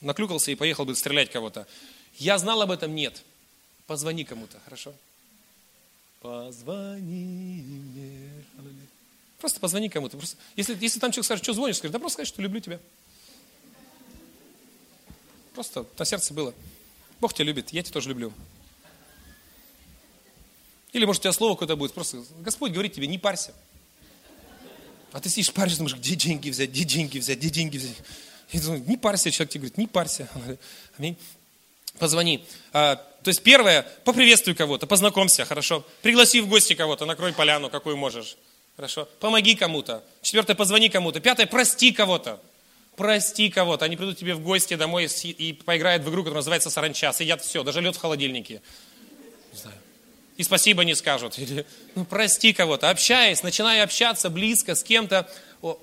Наклюкался и поехал бы стрелять кого-то. Я знал об этом, нет. Позвони кому-то, хорошо? Позвони мне. Просто позвони кому-то. Просто, если, если там человек скажет, что звонишь, скажи, да просто скажи, что люблю тебя. Просто на сердце было. Бог тебя любит, я тебя тоже люблю. Или может у тебя слово какое-то будет, просто Господь говорит тебе, не парься. А ты сидишь, паришься, думаешь, где деньги взять, где деньги взять, где деньги взять. И думаю, не парься, человек тебе говорит, не парься. Аминь. Позвони. А, то есть первое, поприветствуй кого-то, познакомься, хорошо. Пригласи в гости кого-то, накрой поляну, какую можешь. Хорошо. Помоги кому-то. Четвертое, позвони кому-то. Пятое, прости кого-то прости кого-то. Они придут тебе в гости домой и поиграют в игру, которая называется саранча. Съедят все, даже лед в холодильнике. Не знаю. И спасибо не скажут. Или, ну, прости кого-то. Общаясь, начиная общаться близко с кем-то.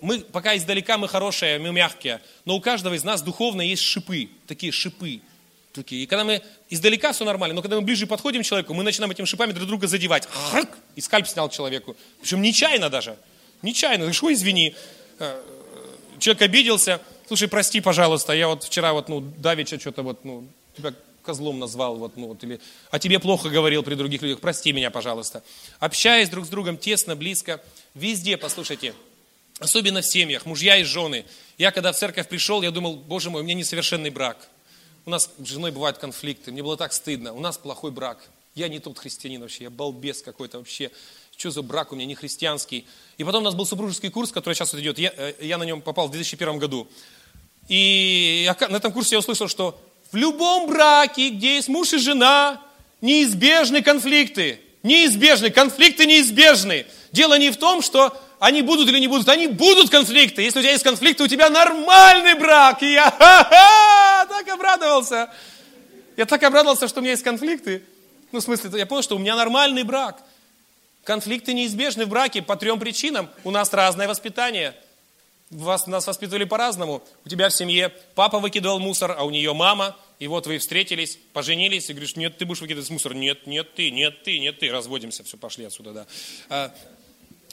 Мы пока издалека мы хорошие, мы мягкие. Но у каждого из нас духовно есть шипы. Такие шипы. Такие. И когда мы издалека все нормально, но когда мы ближе подходим к человеку, мы начинаем этими шипами друг друга задевать. И скальп снял человеку. Причем нечаянно даже. Нечаянно. Что извини э, человек обиделся, слушай, прости, пожалуйста, я вот вчера вот, ну, давеча что-то вот, ну, тебя козлом назвал, вот, ну, вот, или о тебе плохо говорил при других людях, прости меня, пожалуйста. Общаясь друг с другом тесно, близко, везде, послушайте, особенно в семьях, мужья и жены. Я когда в церковь пришел, я думал, боже мой, у меня несовершенный брак. У нас с женой бывают конфликты, мне было так стыдно, у нас плохой брак. Я не тот христианин вообще, я балбес какой-то вообще что за брак у меня не христианский. И потом у нас был супружеский курс, который сейчас вот идет. Я, э, я на нем попал в 2001 году. И я, на этом курсе я услышал, что в любом браке, где есть муж и жена, неизбежны конфликты. Неизбежны, конфликты неизбежны. Дело не в том, что они будут или не будут, они будут конфликты. Если у тебя есть конфликты, у тебя нормальный брак. И я ха-ха, так обрадовался. Я так обрадовался, что у меня есть конфликты. Ну, в смысле, я понял, что у меня нормальный брак. Конфликты неизбежны в браке по трем причинам. У нас разное воспитание. Вас, нас воспитывали по-разному. У тебя в семье папа выкидывал мусор, а у нее мама. И вот вы встретились, поженились, и говоришь, нет, ты будешь выкидывать мусор. Нет, нет, ты, нет, ты, нет, ты. Разводимся, все, пошли отсюда, да.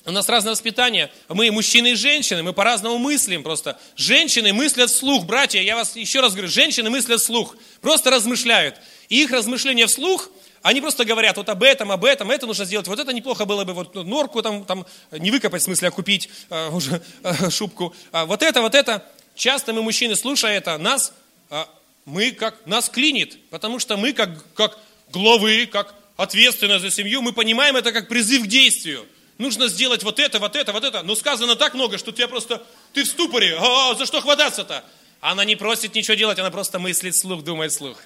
У нас разное воспитание. Мы мужчины и женщины, мы по-разному мыслим просто. Женщины мыслят вслух, братья, я вас еще раз говорю, женщины мыслят вслух, просто размышляют. И их размышления вслух – они просто говорят вот об этом, об этом, это нужно сделать, вот это неплохо было бы, вот норку там, там не выкопать, в смысле, а купить э, уже э, шубку. А вот это, вот это. Часто мы, мужчины, слушая это, нас, э, мы как, нас клинит, потому что мы как, как главы, как ответственность за семью, мы понимаем это как призыв к действию. Нужно сделать вот это, вот это, вот это. Но сказано так много, что ты просто, ты в ступоре. А, за что хвататься-то? Она не просит ничего делать, она просто мыслит слух, думает слух.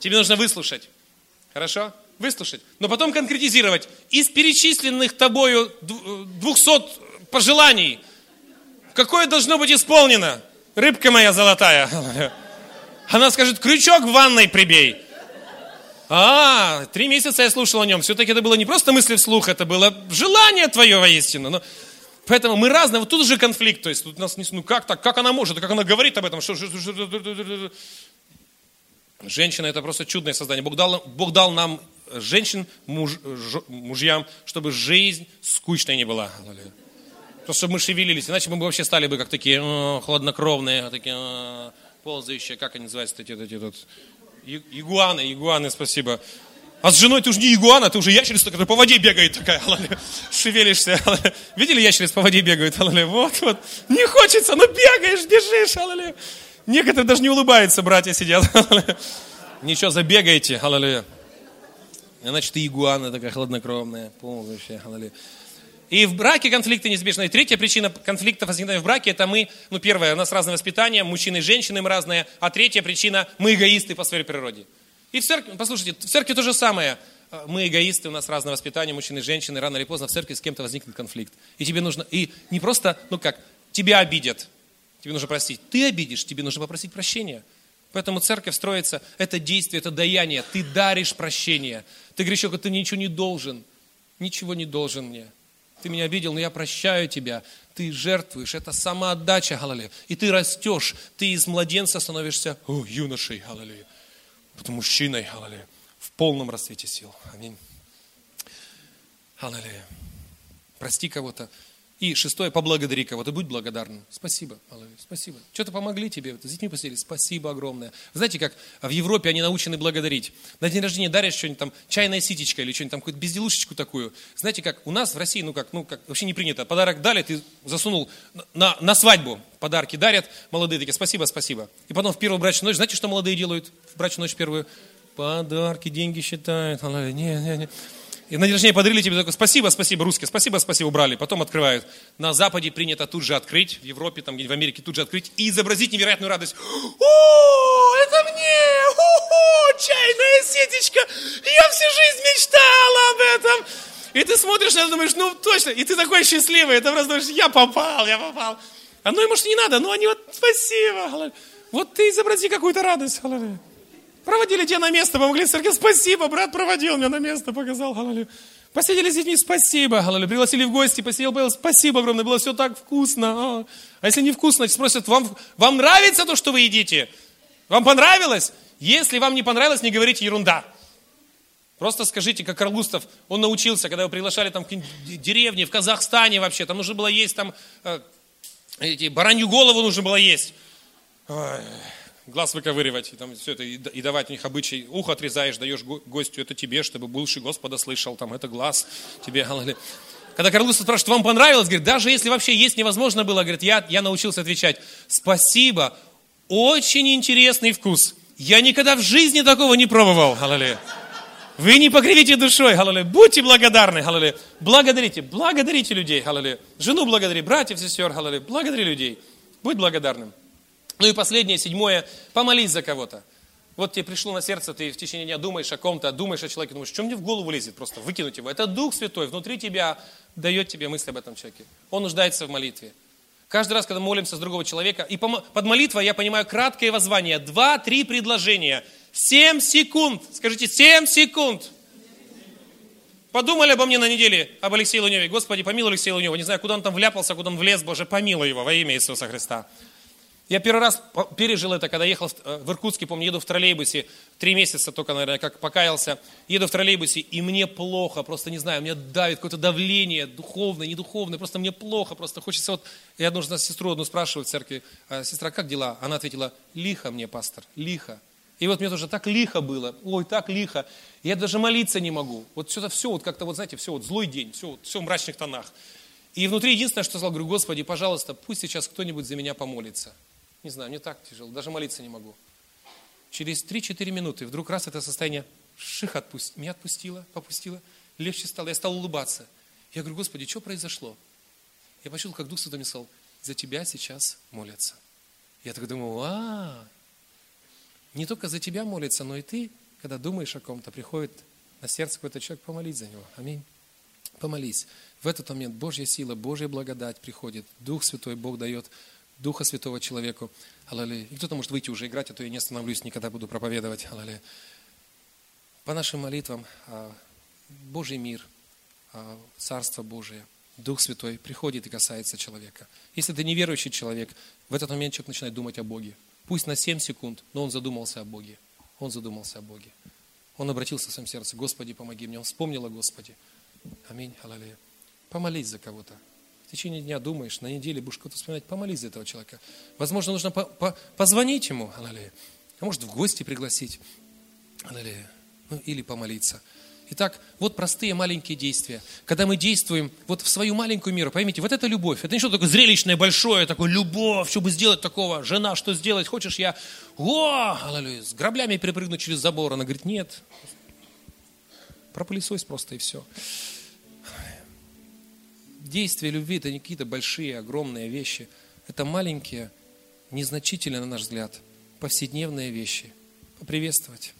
Тебе нужно выслушать. Хорошо? Выслушать. Но потом конкретизировать. Из перечисленных тобою 200 э, пожеланий, какое должно быть исполнено? Рыбка моя золотая. Она скажет, крючок в ванной прибей. А, три месяца я слушал о нем. Все-таки это было не просто мысли вслух, это было желание твое воистину. Но, поэтому мы разные. Вот тут уже конфликт. То есть тут нас не... Ну как так? Как она может? Как она говорит об этом? Что, что, что, Женщина – это просто чудное создание. Бог дал, Бог дал нам женщин, муж, мужьям, чтобы жизнь скучной не была. Просто чтобы мы шевелились. Иначе мы бы вообще стали бы как такие о, хладнокровные, такие о, ползающие, как они называются, эти, эти, эти, игуаны, игуаны, спасибо. А с женой ты уже не игуана, ты уже ящерица, которая по воде бегает такая, шевелишься. Видели ящериц по воде бегают? Вот, вот. Не хочется, но бегаешь, бежишь. Некоторые даже не улыбаются, братья сидят. Ничего, забегайте, аллилуйя. Значит, ты игуана такая хладнокровная, полностью, аллилуйя. И в браке конфликты неизбежны. И третья причина конфликтов возникновения в браке, это мы, ну первое, у нас разное воспитание, мужчины и женщины мы разные, а третья причина, мы эгоисты по своей природе. И в церкви, послушайте, в церкви то же самое. Мы эгоисты, у нас разное воспитание, мужчины и женщины, рано или поздно в церкви с кем-то возникнет конфликт. И тебе нужно, и не просто, ну как, тебя обидят, тебе нужно простить. Ты обидишь, тебе нужно попросить прощения. Поэтому церковь строится, это действие, это даяние. Ты даришь прощение. Ты говоришь, что ты ничего не должен. Ничего не должен мне. Ты меня обидел, но я прощаю тебя. Ты жертвуешь, это самоотдача, галалея. И ты растешь, ты из младенца становишься о, юношей, галалея. Потом мужчиной, галалея. В полном расцвете сил. Аминь. Аллилуйя. Прости кого-то. И шестое, поблагодари кого-то, будь благодарным. Спасибо, Аллилуйя, спасибо. Что-то помогли тебе, с детьми посидели, спасибо огромное. Вы знаете, как в Европе они научены благодарить. На день рождения дарят что-нибудь там, чайная ситечка или что-нибудь там, какую-то безделушечку такую. Знаете, как у нас в России, ну как, ну как, вообще не принято. Подарок дали, ты засунул на, на свадьбу. Подарки дарят, молодые такие, спасибо, спасибо. И потом в первую брачную ночь, знаете, что молодые делают в брачную ночь первую? Подарки, деньги считают. Не, не, не. И на рождения подарили тебе такое, спасибо, спасибо, русские, спасибо, спасибо, убрали. Потом открывают. На Западе принято тут же открыть, в Европе, там, в Америке тут же открыть и изобразить невероятную радость. О, это мне! О, чайная сетечка! Я всю жизнь мечтала об этом! И ты смотришь на это, думаешь, ну точно, и ты такой счастливый, ты просто думаешь, я попал, я попал. А ну, может, не надо, ну они вот, спасибо. Вот ты изобрази какую-то радость. Проводили тебя на место, помогли церкви. Спасибо, брат проводил меня на место, показал. Аллилуйя. Посидели с детьми, спасибо. Аллилуйя. Пригласили в гости, посидел, поел, спасибо огромное, было все так вкусно. А, а если не вкусно, спросят, вам, вам нравится то, что вы едите? Вам понравилось? Если вам не понравилось, не говорите ерунда. Просто скажите, как Карл Густав, он научился, когда его приглашали там в деревни, в Казахстане вообще, там нужно было есть там, э, эти, баранью голову нужно было есть. Ой глаз выковыривать, и там все это, и давать у них обычай. Ухо отрезаешь, даешь гостю, это тебе, чтобы бывший Господа слышал, там, это глаз тебе. Когда Карлус спрашивает, вам понравилось? Говорит, даже если вообще есть невозможно было, говорит, я, я научился отвечать, спасибо, очень интересный вкус. Я никогда в жизни такого не пробовал. Аллилуйя. Вы не покривите душой, аллилуйя. Будьте благодарны, аллилуйя. Благодарите, благодарите людей, аллилуйя. Жену благодари, братьев, сестер, аллилуйя. Благодари людей. Будь благодарным. Ну и последнее, седьмое, помолись за кого-то. Вот тебе пришло на сердце, ты в течение дня думаешь о ком-то, думаешь о человеке, думаешь, что мне в голову лезет, просто выкинуть его. Это Дух Святой внутри тебя дает тебе мысль об этом человеке. Он нуждается в молитве. Каждый раз, когда мы молимся с другого человека, и под молитвой я понимаю краткое воззвание, два-три предложения, семь секунд, скажите, семь секунд. Подумали обо мне на неделе, об Алексее Луневе. Господи, помилуй Алексея Лунева. Не знаю, куда он там вляпался, куда он влез, Боже, помилуй его во имя Иисуса Христа. Я первый раз пережил это, когда ехал э, в Иркутске, помню, еду в троллейбусе, три месяца только, наверное, как покаялся, еду в троллейбусе, и мне плохо, просто не знаю, мне давит какое-то давление, духовное, недуховное, просто мне плохо, просто хочется вот, я нужно сестру одну спрашиваю в церкви, «А, сестра, как дела? Она ответила, лихо мне, пастор, лихо. И вот мне тоже так лихо было, ой, так лихо, я даже молиться не могу. Вот все, все вот как-то, вот знаете, все вот злой день, все, все в мрачных тонах. И внутри единственное, что сказал, говорю, Господи, пожалуйста, пусть сейчас кто-нибудь за меня помолится. Не знаю, мне так тяжело, даже молиться не могу. Через 3-4 минуты вдруг раз это состояние ших отпусти, меня отпустило, попустило, легче стало, я стал улыбаться. Я говорю, Господи, что произошло? Я почувствовал, как Дух Святой мне сказал, за тебя сейчас молятся. Я так думаю, а, не только за тебя молятся, но и ты, когда думаешь о ком-то, приходит на сердце какой-то человек, помолись за него. Аминь. Помолись. В этот момент Божья сила, Божья благодать приходит. Дух Святой Бог дает Духа Святого человеку. Аллилуйя. Кто-то может выйти уже играть, а то я не остановлюсь, никогда буду проповедовать. Аллилуйя. По нашим молитвам а, Божий мир, а, Царство Божие, Дух Святой приходит и касается человека. Если ты неверующий человек, в этот момент человек начинает думать о Боге. Пусть на 7 секунд, но он задумался о Боге. Он задумался о Боге. Он обратился в своем сердце, Господи, помоги мне. Он вспомнил о Господе. Аминь. Аллилуйя. Помолись за кого-то в течение дня думаешь, на неделе будешь кого-то вспоминать, помолись за этого человека. Возможно, нужно по -по позвонить ему, аллилуйя. А может, в гости пригласить, аллилуйя. Ну, или помолиться. Итак, вот простые маленькие действия. Когда мы действуем вот в свою маленькую меру, поймите, вот это любовь. Это не что такое зрелищное, большое, такое любовь, чтобы сделать такого. Жена, что сделать? Хочешь я, о, аллилуйя, с граблями перепрыгнуть через забор? Она говорит, нет. Пропылесось просто и все. Действие любви – это не какие-то большие, огромные вещи. Это маленькие, незначительные, на наш взгляд, повседневные вещи. Поприветствовать,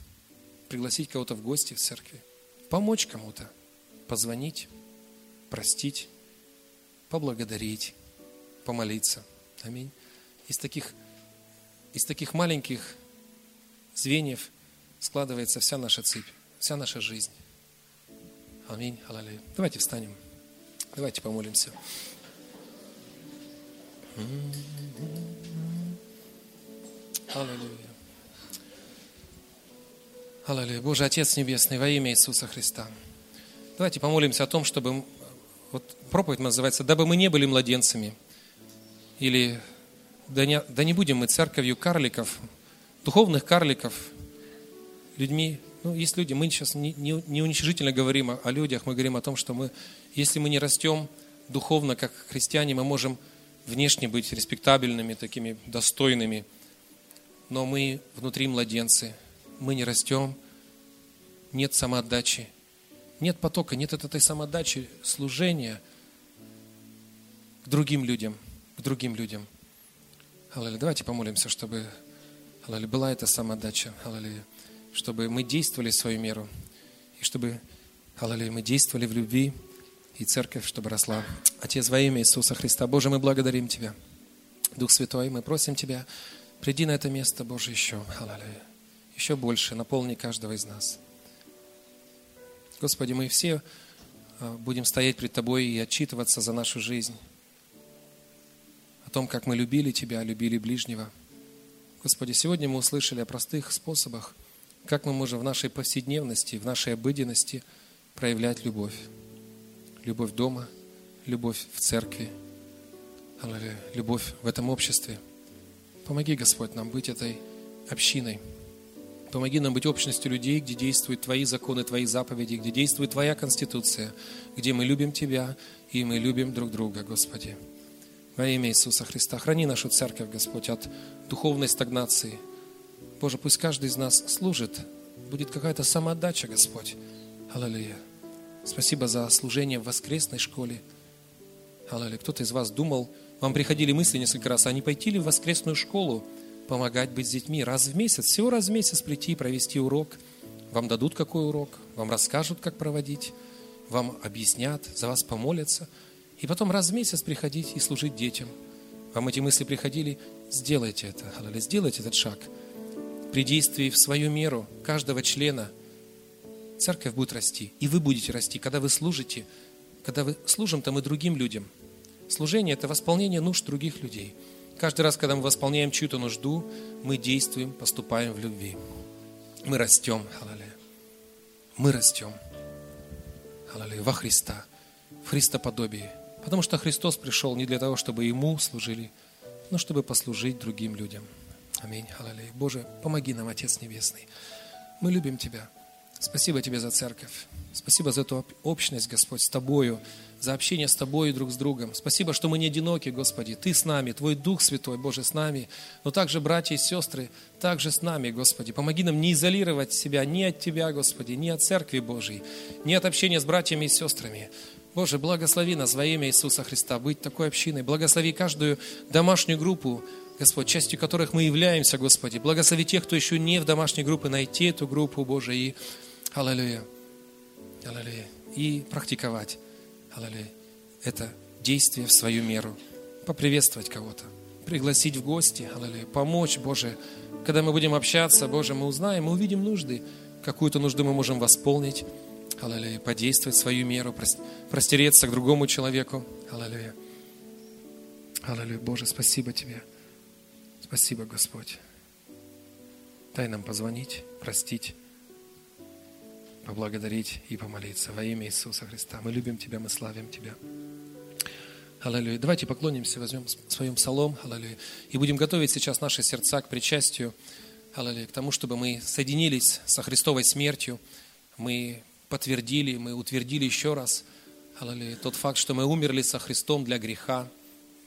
пригласить кого-то в гости в церкви, помочь кому-то, позвонить, простить, поблагодарить, помолиться. Аминь. Из таких, из таких маленьких звеньев складывается вся наша цепь, вся наша жизнь. Аминь. Аллилуйя. Давайте встанем. Давайте помолимся. Аллилуйя. Аллилуйя. Боже, Отец Небесный, во имя Иисуса Христа. Давайте помолимся о том, чтобы... Вот проповедь называется «Дабы мы не были младенцами». Или «Да не, да не будем мы церковью карликов, духовных карликов, людьми, ну, есть люди, мы сейчас не, не, не уничижительно говорим о, о людях, мы говорим о том, что мы, если мы не растем духовно, как христиане, мы можем внешне быть респектабельными, такими достойными, но мы внутри младенцы, мы не растем, нет самоотдачи, нет потока, нет этой самоотдачи, служения к другим людям, к другим людям. Аллилуйя. Давайте помолимся, чтобы аллилуйя, была эта самоотдача. Аллилуйя чтобы мы действовали в свою меру, и чтобы, аллилуйя, мы действовали в любви, и церковь, чтобы росла. Отец, во имя Иисуса Христа, Боже, мы благодарим Тебя. Дух Святой, мы просим Тебя, приди на это место, Боже, еще, аллилуйя, еще больше, наполни каждого из нас. Господи, мы все а, будем стоять пред Тобой и отчитываться за нашу жизнь, о том, как мы любили Тебя, любили ближнего. Господи, сегодня мы услышали о простых способах – как мы можем в нашей повседневности, в нашей обыденности проявлять любовь. Любовь дома, любовь в церкви, любовь в этом обществе. Помоги, Господь, нам быть этой общиной. Помоги нам быть общностью людей, где действуют Твои законы, Твои заповеди, где действует Твоя Конституция, где мы любим Тебя и мы любим друг друга, Господи. Во имя Иисуса Христа. Храни нашу церковь, Господь, от духовной стагнации – Боже, пусть каждый из нас служит, будет какая-то самоотдача, Господь. Аллилуйя. Спасибо за служение в воскресной школе. Аллилуйя. Кто-то из вас думал, вам приходили мысли несколько раз, а не пойти ли в воскресную школу помогать быть с детьми раз в месяц, всего раз в месяц прийти и провести урок. Вам дадут какой урок, вам расскажут, как проводить, вам объяснят, за вас помолятся. И потом раз в месяц приходить и служить детям. Вам эти мысли приходили, сделайте это, сделайте этот шаг – при действии в свою меру каждого члена церковь будет расти, и вы будете расти, когда вы служите, когда вы служим там и другим людям. Служение – это восполнение нужд других людей. Каждый раз, когда мы восполняем чью-то нужду, мы действуем, поступаем в любви. Мы растем, аллилуйя. Мы растем, аллилуйя, во Христа, в Христоподобии. Потому что Христос пришел не для того, чтобы Ему служили, но чтобы послужить другим людям. Аминь. Аллилуйя. Боже, помоги нам, Отец Небесный. Мы любим Тебя. Спасибо Тебе за церковь. Спасибо за эту общность, Господь, с Тобою, за общение с Тобой друг с другом. Спасибо, что мы не одиноки, Господи. Ты с нами, Твой Дух Святой, Боже, с нами. Но также братья и сестры, также с нами, Господи. Помоги нам не изолировать себя ни от Тебя, Господи, ни от Церкви Божьей, ни от общения с братьями и сестрами. Боже, благослови нас во имя Иисуса Христа быть такой общиной. Благослови каждую домашнюю группу, Господь, частью которых мы являемся, Господи. Благослови тех, кто еще не в домашней группе, найти эту группу, Боже, и аллилуйя, аллилуйя, и практиковать, аллилуйя, это действие в свою меру. Поприветствовать кого-то, пригласить в гости, аллилуйя, помочь, Боже. Когда мы будем общаться, Боже, мы узнаем, мы увидим нужды, какую-то нужду мы можем восполнить, аллилуйя, подействовать в свою меру, простереться к другому человеку, аллилуйя. Аллилуйя, Боже, спасибо Тебе. Спасибо, Господь. Дай нам позвонить, простить, поблагодарить и помолиться во имя Иисуса Христа. Мы любим Тебя, мы славим Тебя. Аллилуйя. Давайте поклонимся, возьмем своем псалом, аллилуйя, и будем готовить сейчас наши сердца к причастию, аллилуйя, к тому, чтобы мы соединились со Христовой смертью, мы подтвердили, мы утвердили еще раз, аллилуйя, тот факт, что мы умерли со Христом для греха,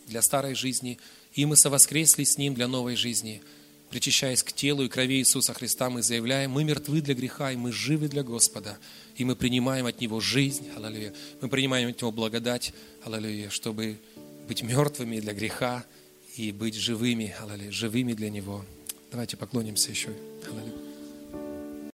для старой жизни – и мы совоскресли с Ним для новой жизни. Причащаясь к телу и крови Иисуса Христа, мы заявляем, мы мертвы для греха, и мы живы для Господа. И мы принимаем от Него жизнь, аллилуйя. Мы принимаем от Него благодать, аллилуйя, чтобы быть мертвыми для греха и быть живыми, аллилуйя, живыми для Него. Давайте поклонимся еще. Аллилуйя.